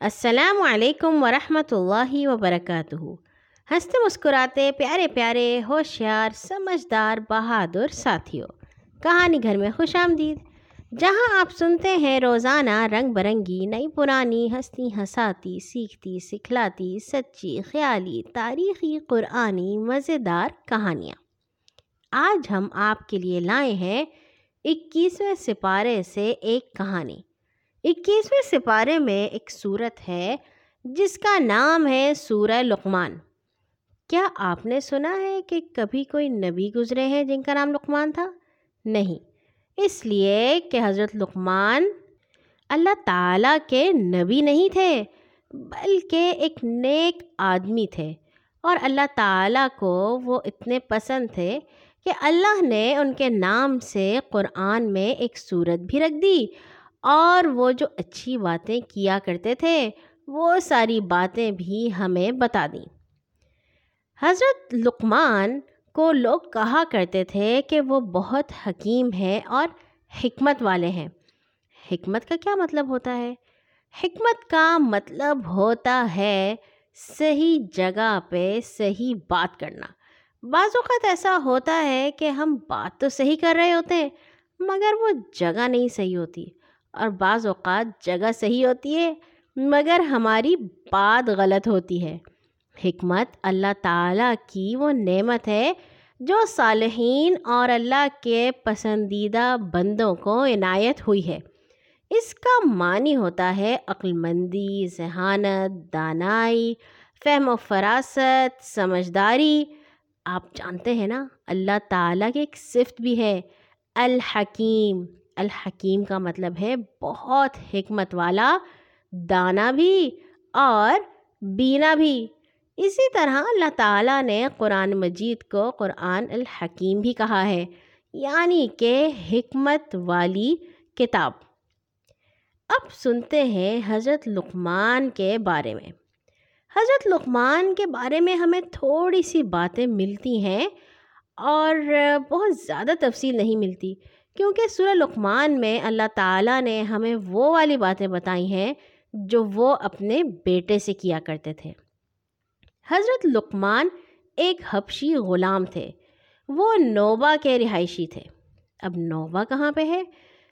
السلام علیکم ورحمۃ اللہ وبرکاتہ۔ ہنستے مسکراتے پیارے پیارے ہوشیار، سمجھدار، بہادر ساتھیوں کہانی گھر میں خوش آمدید۔ جہاں آپ سنتے ہیں روزانہ رنگ برنگی، نئی پرانی ہستی ہساتی سیکھتی، سکھلاتی، سچی، خیالی، تاریخی، قرآنی، مزیدار کہانیاں۔ آج ہم آپ کے لیے لائے ہیں اکیسویں سپارے سے ایک کہانی۔ اکیسویں سپارے میں ایک صورت ہے، جس کا نام ہے سورہ لقمان۔ کیا آپ نے سنا ہے کہ کبھی کوئی نبی گزرے ہیں جن کا نام لقمان تھا؟ نہیں۔ اس لیے کہ حضرت لقمان اللہ تعالیٰ کے نبی نہیں تھے، بلکہ ایک نیک آدمی تھے۔ اور اللہ تعالیٰ کو وہ اتنے پسند تھے کہ اللہ نے ان کے نام سے قرآن میں ایک صورت بھی رکھ دی۔ اور وہ جو اچھی باتیں کیا کرتے تھے، وہ ساری باتیں بھی ہمیں بتا دیں۔ حضرت لقمان کو لوگ کہا کرتے تھے کہ وہ بہت حکیم ہے اور حکمت والے ہیں۔ حکمت کا کیا مطلب ہوتا ہے؟ حکمت کا مطلب ہوتا ہے صحیح جگہ پہ صحیح بات کرنا۔ بعض اوقات ایسا ہوتا ہے کہ ہم بات تو صحیح کر رہے ہوتے ہیں، مگر وہ جگہ نہیں صحیح ہوتی۔ اور بعض اوقات جگہ صحیح ہوتی ہے، مگر ہماری بات غلط ہوتی ہے۔ حکمت اللہ تعالیٰ کی وہ نعمت ہے جو صالحین اور اللہ کے پسندیدہ بندوں کو عنایت ہوئی ہے۔ اس کا معنی ہوتا ہے عقلمندی، ذہانت، دانائی، فہم و فراست، سمجھداری۔ آپ جانتے ہیں نا، اللہ تعالیٰ کی ایک صفت بھی ہے، الحکیم۔ الحکیم کا مطلب ہے بہت حکمت والا، دانا بھی اور بینا بھی۔ اسی طرح اللہ تعالیٰ نے قرآن مجید کو قرآن الحکیم بھی کہا ہے یعنی کہ حکمت والی کتاب۔ اب سنتے ہیں حضرت لقمان کے بارے میں۔ حضرت لقمان کے بارے میں ہمیں تھوڑی سی باتیں ملتی ہیں اور بہت زیادہ تفصیل نہیں ملتی۔ کیونکہ سورہ لقمان میں اللہ تعالیٰ نے ہمیں وہ والی باتیں بتائی ہیں جو وہ اپنے بیٹے سے کیا کرتے تھے۔ حضرت لقمان ایک حبشی غلام تھے۔ وہ نوبا کے رہائشی تھے۔ اب نوبا کہاں پہ ہے؟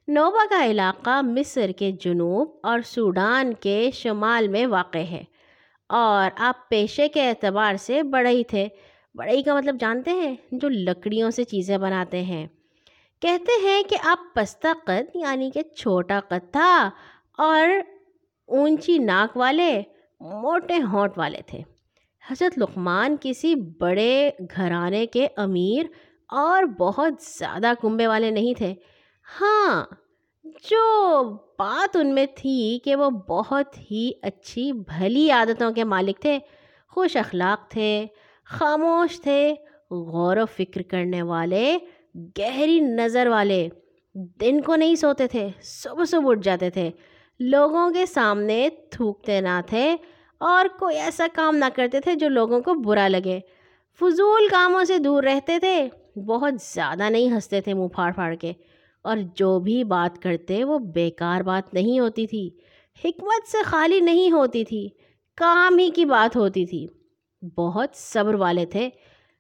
نوبا کا علاقہ مصر کے جنوب اور سوڈان کے شمال میں واقع ہے۔ اور آپ پیشے کے اعتبار سے بڑے ہی تھے۔ بڑے ہی کا مطلب جانتے ہیں جو لکڑیوں سے چیزیں بناتے ہیں۔ کہتے ہیں کہ آپ پستہ قد یعنی کہ چھوٹا قد تھا اور اونچی ناک والے، موٹے ہونٹ والے تھے۔ حضرت لقمان کسی بڑے گھرانے کے امیر اور بہت زیادہ کنبے والے نہیں تھے۔ ہاں جو بات ان میں تھی کہ وہ بہت ہی اچھی، بھلی عادتوں کے مالک تھے، خوش اخلاق تھے، خاموش تھے، غور و فکر کرنے والے گہری نظر والے دن کو نہیں سوتے تھے، صبح صبح اٹھ جاتے تھے۔ لوگوں کے سامنے تھوکتے نہ تھے اور کوئی ایسا کام نہ کرتے تھے جو لوگوں کو برا لگے۔ فضول کاموں سے دور رہتے تھے، بہت زیادہ نہیں ہنستے تھے منہ پھاڑ پھاڑ کے۔ اور جو بھی بات کرتے، وہ بیکار بات نہیں ہوتی تھی۔ حکمت سے خالی نہیں ہوتی تھی، کام ہی کی بات ہوتی تھی۔ بہت صبر والے تھے۔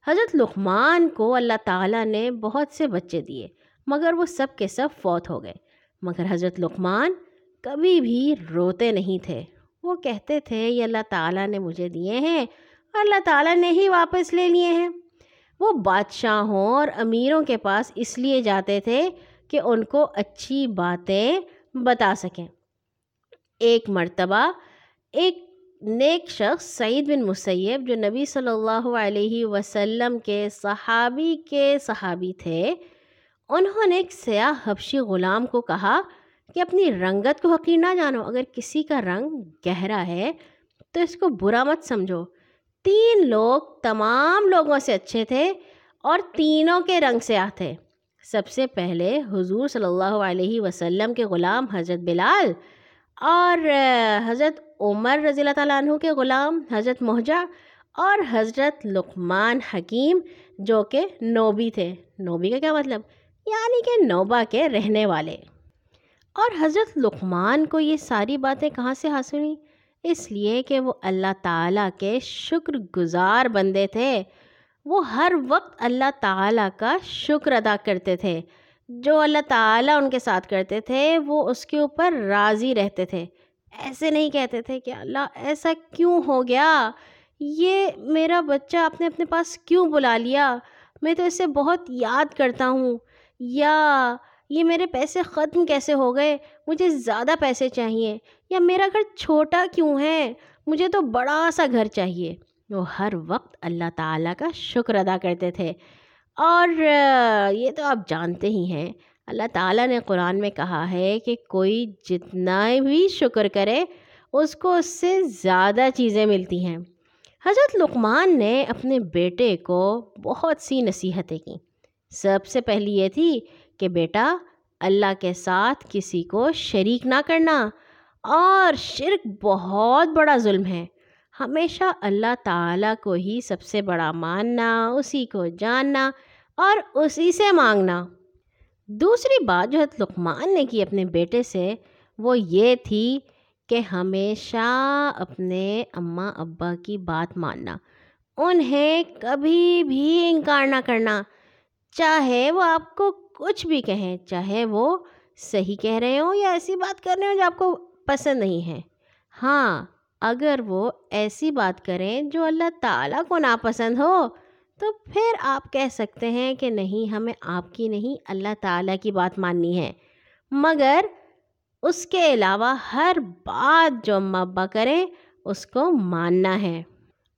حضرت لقمان کو اللہ تعالیٰ نے بہت سے بچے دیے، مگر وہ سب کے سب فوت ہو گئے۔ مگر حضرت لقمان کبھی بھی روتے نہیں تھے۔ وہ کہتے تھے، یہ اللہ تعالیٰ نے مجھے دیے ہیں، اللہ تعالیٰ نے ہی واپس لے لیے ہیں۔ وہ بادشاہوں اور امیروں کے پاس اس لیے جاتے تھے کہ ان کو اچھی باتیں بتا سکیں۔ ایک مرتبہ ایک نیک شخص سعید بن مسیب جو نبی صلی اللہ علیہ وسلم کے صحابی کے صحابی تھے، انہوں نے ایک سیاہ حبشی غلام کو کہا کہ اپنی رنگت کو حقیر نہ جانو، اگر کسی کا رنگ گہرا ہے تو اس کو برا مت سمجھو۔ تین لوگ تمام لوگوں سے اچھے تھے اور تینوں کے رنگ سے آتے سب سے پہلے حضور صلی اللہ علیہ وسلم کے غلام حضرت بلال اور حضرت عمر رضی اللہ تعالیٰ عنہ کے غلام حضرت مہجا اور حضرت لقمان حکیم جو کہ نوبی تھے۔ نوبی کا کیا مطلب؟ یعنی کہ نوبا کے رہنے والے۔ اور حضرت لقمان کو یہ ساری باتیں کہاں سے حاصل ہوئیں؟ اس لیے کہ وہ اللہ تعالیٰ کے شکر گزار بندے تھے۔ وہ ہر وقت اللہ تعالیٰ کا شکر ادا کرتے تھے۔ جو اللہ تعالیٰ ان کے ساتھ کرتے تھے، وہ اس کے اوپر راضی رہتے تھے۔ ایسے نہیں کہتے تھے کہ اللہ ایسا کیوں ہو گیا؟ یہ میرا بچہ اپنے اپنے پاس کیوں بلا لیا؟ میں تو اسے بہت یاد کرتا ہوں۔ یا یہ میرے پیسے ختم کیسے ہو گئے؟ مجھے زیادہ پیسے چاہیے۔ یا میرا گھر چھوٹا کیوں ہے؟ مجھے تو بڑا سا گھر چاہیے۔ وہ ہر وقت اللہ تعالیٰ کا شکر ادا کرتے تھے۔ اور یہ تو آپ جانتے ہی ہیں۔ اللہ تعالیٰ نے قرآن میں کہا ہے کہ کوئی جتنا بھی شکر کرے، اس کو اس سے زیادہ چیزیں ملتی ہیں۔ حضرت لقمان نے اپنے بیٹے کو بہت سی نصیحتیں کیں۔ سب سے پہلی یہ تھی کہ بیٹا، اللہ کے ساتھ کسی کو شریک نہ کرنا، اور شرک بہت بڑا ظلم ہے۔ ہمیشہ اللہ تعالیٰ کو ہی سب سے بڑا ماننا، اسی کو جاننا، اور اسی سے مانگنا۔ دوسری بات جو لقمان نے کی اپنے بیٹے سے، وہ یہ تھی کہ ہمیشہ اپنے اماں ابا کی بات ماننا، انہیں کبھی بھی انکار نہ کرنا۔ چاہے وہ آپ کو کچھ بھی کہیں، چاہے وہ صحیح کہہ رہے ہوں یا ایسی بات کر رہے ہوں جو آپ کو پسند نہیں ہے۔ ہاں اگر وہ ایسی بات کریں جو اللہ تعالیٰ کو ناپسند ہو تو پھر آپ کہہ سکتے ہیں کہ نہیں، ہمیں آپ کی نہیں، اللہ تعالیٰ کی بات ماننی ہے۔ مگر اس کے علاوہ ہر بات جو اماں ابا کریں، اس کو ماننا ہے۔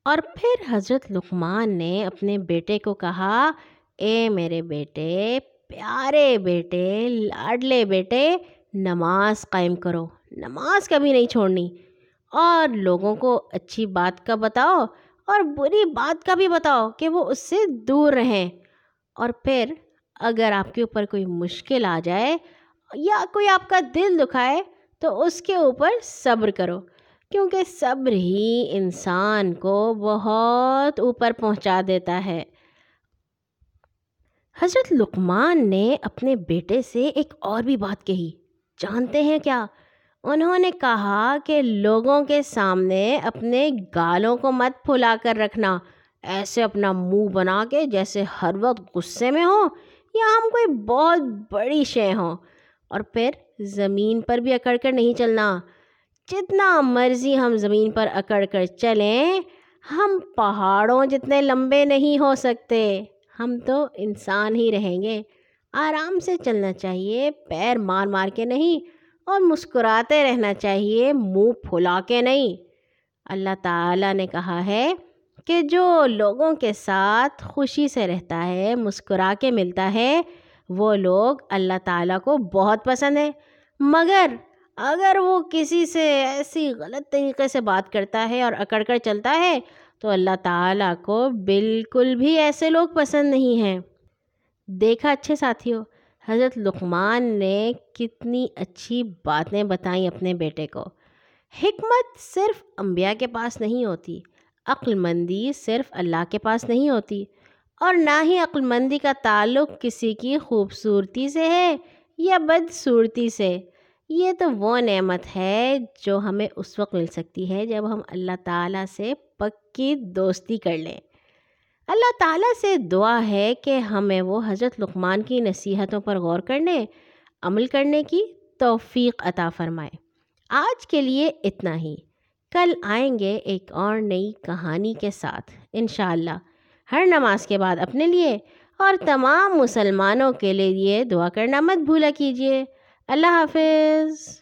اور پھر حضرت لقمان نے اپنے بیٹے کو کہا، اے میرے بیٹے، پیارے بیٹے، لاڈلے بیٹے، نماز قائم کرو۔ نماز کبھی نہیں چھوڑنی۔ اور لوگوں کو اچھی بات کا بتاؤ۔ اور بری بات کا بھی بتاؤ کہ وہ اس سے دور رہیں۔ اور پھر اگر آپ کے اوپر کوئی مشکل آ جائے یا کوئی آپ کا دل دکھائے تو اس کے اوپر صبر کرو، کیونکہ صبر ہی انسان کو بہت اوپر پہنچا دیتا ہے۔ حضرت لقمان نے اپنے بیٹے سے ایک اور بھی بات کہی۔ جانتے ہیں کیا انہوں نے کہا کہ لوگوں کے سامنے اپنے گالوں کو مت پھلا کر رکھنا۔ ایسے اپنا منہ بنا کے جیسے ہر وقت غصے میں ہوں یا ہم کوئی بہت بڑی شے ہوں۔ اور پھر زمین پر بھی اکڑ کر نہیں چلنا۔ جتنا مرضی ہم زمین پر اکڑ کر چلیں، ہم پہاڑوں جتنے لمبے نہیں ہو سکتے۔ ہم تو انسان ہی رہیں گے۔ آرام سے چلنا چاہیے، پیر مار مار کے نہیں۔ اور مسکراتے رہنا چاہیے، منہ پھلا کے نہیں۔ اللہ تعالیٰ نے کہا ہے کہ جو لوگوں کے ساتھ خوشی سے رہتا ہے، مسکرا کے ملتا ہے، وہ لوگ اللہ تعالیٰ کو بہت پسند ہے مگر اگر وہ کسی سے ایسی غلط طریقے سے بات کرتا ہے اور اکڑ کر چلتا ہے، تو اللہ تعالیٰ کو بالکل بھی ایسے لوگ پسند نہیں ہیں۔ دیکھا اچھے ساتھیوں حضرت لقمان نے کتنی اچھی باتیں بتائیں اپنے بیٹے کو۔ حکمت صرف انبیاء کے پاس نہیں ہوتی عقل مندی صرف اللہ کے پاس نہیں ہوتی، اور نہ ہی عقل مندی کا تعلق کسی کی خوبصورتی سے ہے یا بدصورتی سے۔ یہ تو وہ نعمت ہے جو ہمیں اس وقت مل سکتی ہے جب ہم اللہ تعالیٰ سے پکی دوستی کر لیں۔ اللہ تعالیٰ سے دعا ہے کہ ہمیں وہ حضرت لقمان کی نصیحتوں پر غور کرنے، عمل کرنے کی توفیق عطا فرمائے۔ آج کے لیے اتنا ہی۔ کل آئیں گے ایک اور نئی کہانی کے ساتھ، انشاءاللہ۔ ہر نماز کے بعد اپنے لیے اور تمام مسلمانوں کے لیے دعا کرنا مت بھولا کیجیے اللہ حافظ۔